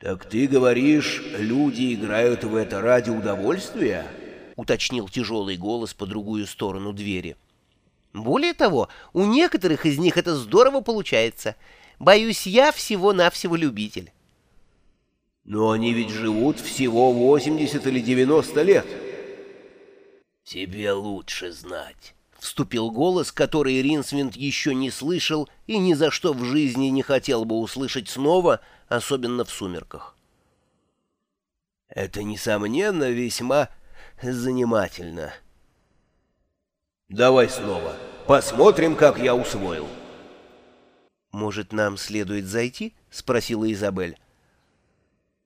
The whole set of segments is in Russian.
«Так ты говоришь, люди играют в это ради удовольствия?» — уточнил тяжелый голос по другую сторону двери. «Более того, у некоторых из них это здорово получается. Боюсь, я всего-навсего любитель». «Но они ведь живут всего 80 или 90 лет». «Тебе лучше знать». — вступил голос, который Ринсвинд еще не слышал и ни за что в жизни не хотел бы услышать снова, особенно в сумерках. «Это, несомненно, весьма занимательно». «Давай снова. Посмотрим, как я усвоил». «Может, нам следует зайти?» — спросила Изабель.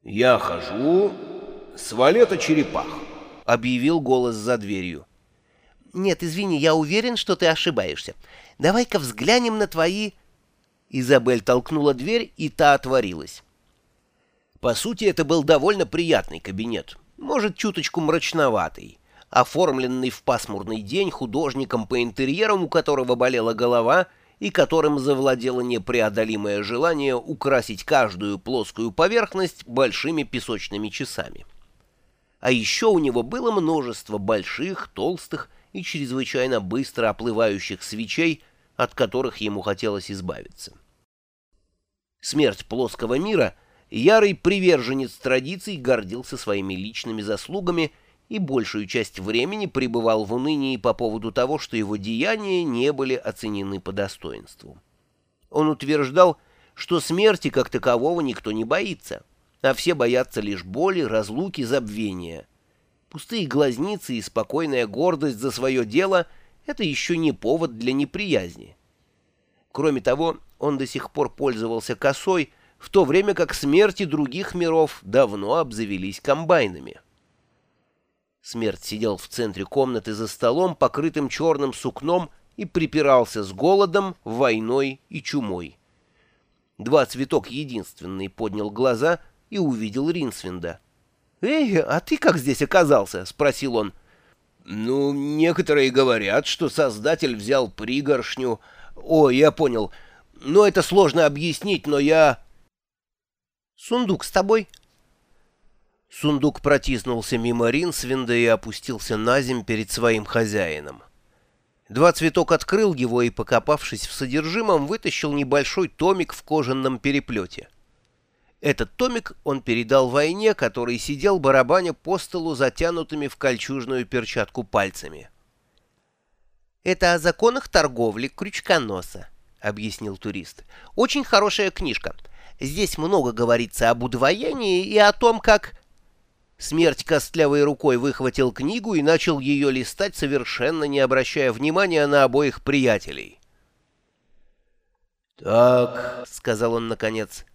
«Я хожу с валета черепах», — объявил голос за дверью. «Нет, извини, я уверен, что ты ошибаешься. Давай-ка взглянем на твои...» Изабель толкнула дверь, и та отворилась. По сути, это был довольно приятный кабинет, может, чуточку мрачноватый, оформленный в пасмурный день художником по интерьерам, у которого болела голова и которым завладело непреодолимое желание украсить каждую плоскую поверхность большими песочными часами. А еще у него было множество больших, толстых и чрезвычайно быстро оплывающих свечей, от которых ему хотелось избавиться. Смерть плоского мира, ярый приверженец традиций гордился своими личными заслугами и большую часть времени пребывал в унынии по поводу того, что его деяния не были оценены по достоинству. Он утверждал, что смерти как такового никто не боится, а все боятся лишь боли, разлуки, забвения — Пустые глазницы и спокойная гордость за свое дело — это еще не повод для неприязни. Кроме того, он до сих пор пользовался косой, в то время как смерти других миров давно обзавелись комбайнами. Смерть сидел в центре комнаты за столом, покрытым черным сукном, и припирался с голодом, войной и чумой. Два цветок единственный поднял глаза и увидел Ринсвинда. «Эй, а ты как здесь оказался?» — спросил он. «Ну, некоторые говорят, что создатель взял пригоршню. О, я понял. Ну, это сложно объяснить, но я...» «Сундук с тобой?» Сундук протиснулся мимо Ринсвинда и опустился на земь перед своим хозяином. Два цветок открыл его и, покопавшись в содержимом, вытащил небольшой томик в кожаном переплете. Этот томик он передал войне, который сидел барабаня по столу затянутыми в кольчужную перчатку пальцами. «Это о законах торговли крючконоса», — объяснил турист. «Очень хорошая книжка. Здесь много говорится об удвоении и о том, как...» Смерть костлявой рукой выхватил книгу и начал ее листать, совершенно не обращая внимания на обоих приятелей. «Так», — сказал он наконец, —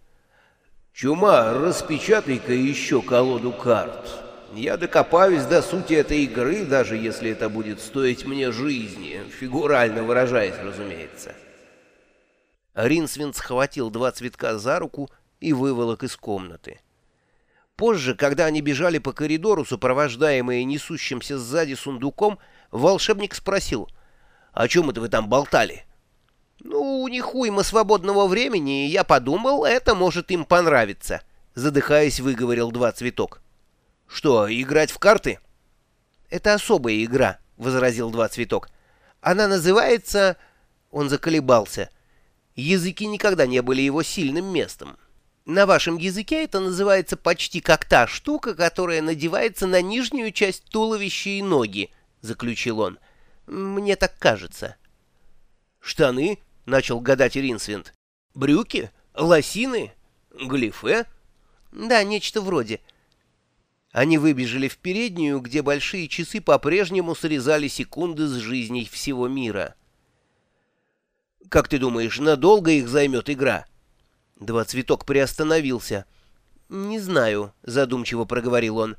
Чума, распечатай-ка еще колоду карт. Я докопаюсь до сути этой игры, даже если это будет стоить мне жизни, фигурально выражаясь, разумеется. Ринсвин схватил два цветка за руку и выволок из комнаты. Позже, когда они бежали по коридору, сопровождаемые несущимся сзади сундуком, волшебник спросил, «О чем это вы там болтали?» «Ну, не хуйма свободного времени, и я подумал, это может им понравиться», — задыхаясь, выговорил два цветок. «Что, играть в карты?» «Это особая игра», — возразил два цветок. «Она называется...» Он заколебался. Языки никогда не были его сильным местом. На вашем языке это называется почти как та штука, которая надевается на нижнюю часть туловища и ноги, — заключил он. Мне так кажется. Штаны? — начал гадать Ринсвинд. «Брюки? Лосины? Глифе?» «Да, нечто вроде». Они выбежали в переднюю, где большие часы по-прежнему срезали секунды с жизней всего мира. «Как ты думаешь, надолго их займет игра?» Два цветок приостановился. «Не знаю», — задумчиво проговорил он.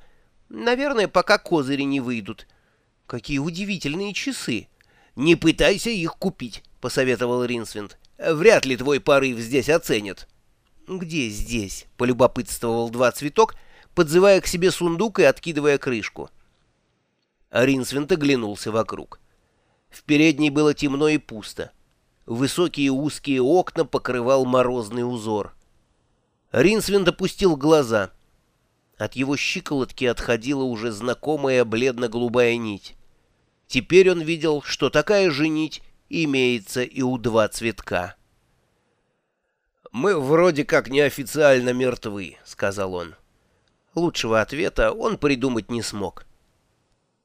«Наверное, пока козыри не выйдут. Какие удивительные часы! Не пытайся их купить!» — посоветовал Ринсвинд. «Вряд ли твой порыв здесь оценят». «Где здесь?» — полюбопытствовал два цветок, подзывая к себе сундук и откидывая крышку. Ринсвинд оглянулся вокруг. В передней было темно и пусто. Высокие узкие окна покрывал морозный узор. Ринсвинд опустил глаза. От его щиколотки отходила уже знакомая бледно-голубая нить. Теперь он видел, что такая же нить имеется и у два цветка. «Мы вроде как неофициально мертвы», — сказал он. Лучшего ответа он придумать не смог.